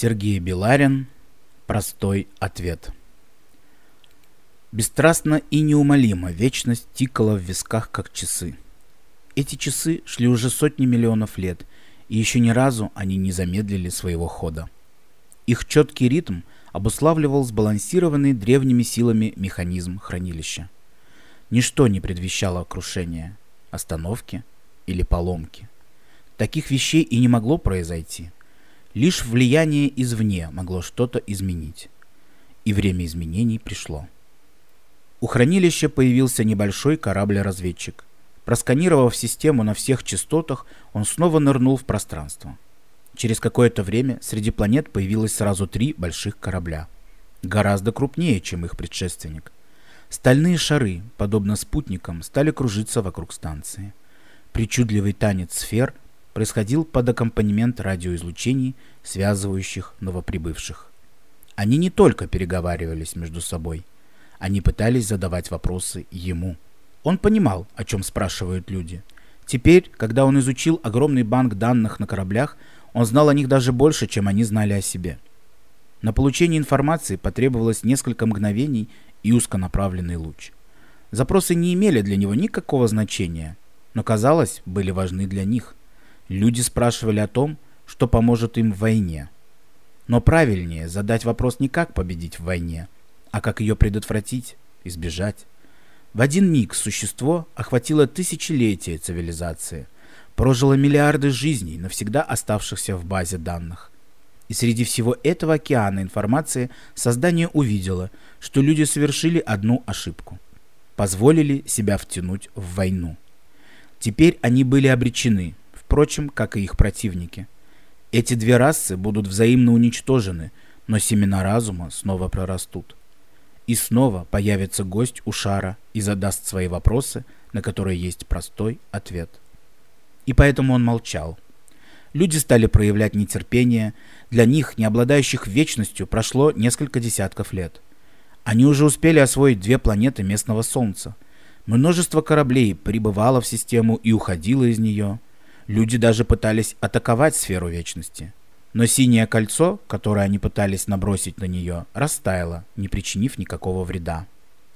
Сергей Беларин. Простой ответ. Бесстрастно и неумолимо вечность тикала в висках, как часы. Эти часы шли уже сотни миллионов лет, и еще ни разу они не замедлили своего хода. Их четкий ритм обуславливал сбалансированный древними силами механизм хранилища. Ничто не предвещало крушения, остановки или поломки. Таких вещей и не могло произойти – Лишь влияние извне могло что-то изменить. И время изменений пришло. У хранилища появился небольшой корабль-разведчик. Просканировав систему на всех частотах, он снова нырнул в пространство. Через какое-то время среди планет появилось сразу три больших корабля. Гораздо крупнее, чем их предшественник. Стальные шары, подобно спутникам, стали кружиться вокруг станции. Причудливый танец сфер происходил под аккомпанемент радиоизлучений, связывающих новоприбывших. Они не только переговаривались между собой, они пытались задавать вопросы ему. Он понимал, о чем спрашивают люди. Теперь, когда он изучил огромный банк данных на кораблях, он знал о них даже больше, чем они знали о себе. На получение информации потребовалось несколько мгновений и узконаправленный луч. Запросы не имели для него никакого значения, но, казалось, были важны для них. Люди спрашивали о том, что поможет им в войне. Но правильнее задать вопрос не как победить в войне, а как ее предотвратить, избежать. В один миг существо охватило тысячелетия цивилизации, прожило миллиарды жизней, навсегда оставшихся в базе данных. И среди всего этого океана информации создание увидело, что люди совершили одну ошибку. Позволили себя втянуть в войну. Теперь они были обречены, впрочем, как и их противники. Эти две расы будут взаимно уничтожены, но семена разума снова прорастут. И снова появится гость у шара и задаст свои вопросы, на которые есть простой ответ. И поэтому он молчал. Люди стали проявлять нетерпение, для них, не обладающих вечностью, прошло несколько десятков лет. Они уже успели освоить две планеты местного Солнца. Множество кораблей прибывало в систему и уходило из нее – Люди даже пытались атаковать сферу вечности. Но синее кольцо, которое они пытались набросить на нее, растаяло, не причинив никакого вреда.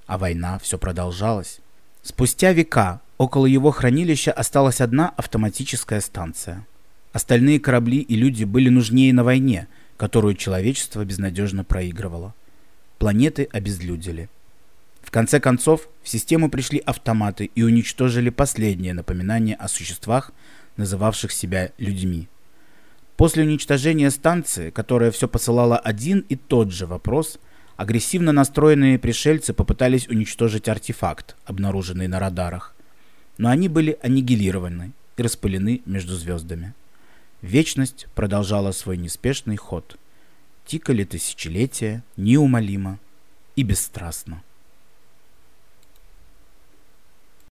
А война все продолжалась. Спустя века около его хранилища осталась одна автоматическая станция. Остальные корабли и люди были нужнее на войне, которую человечество безнадежно проигрывало. Планеты обезлюдили. В конце концов, в систему пришли автоматы и уничтожили последнее напоминание о существах, называвших себя людьми. После уничтожения станции, которая все посылала один и тот же вопрос, агрессивно настроенные пришельцы попытались уничтожить артефакт, обнаруженный на радарах. Но они были аннигилированы и распылены между звездами. Вечность продолжала свой неспешный ход. Тикали тысячелетия неумолимо и бесстрастно.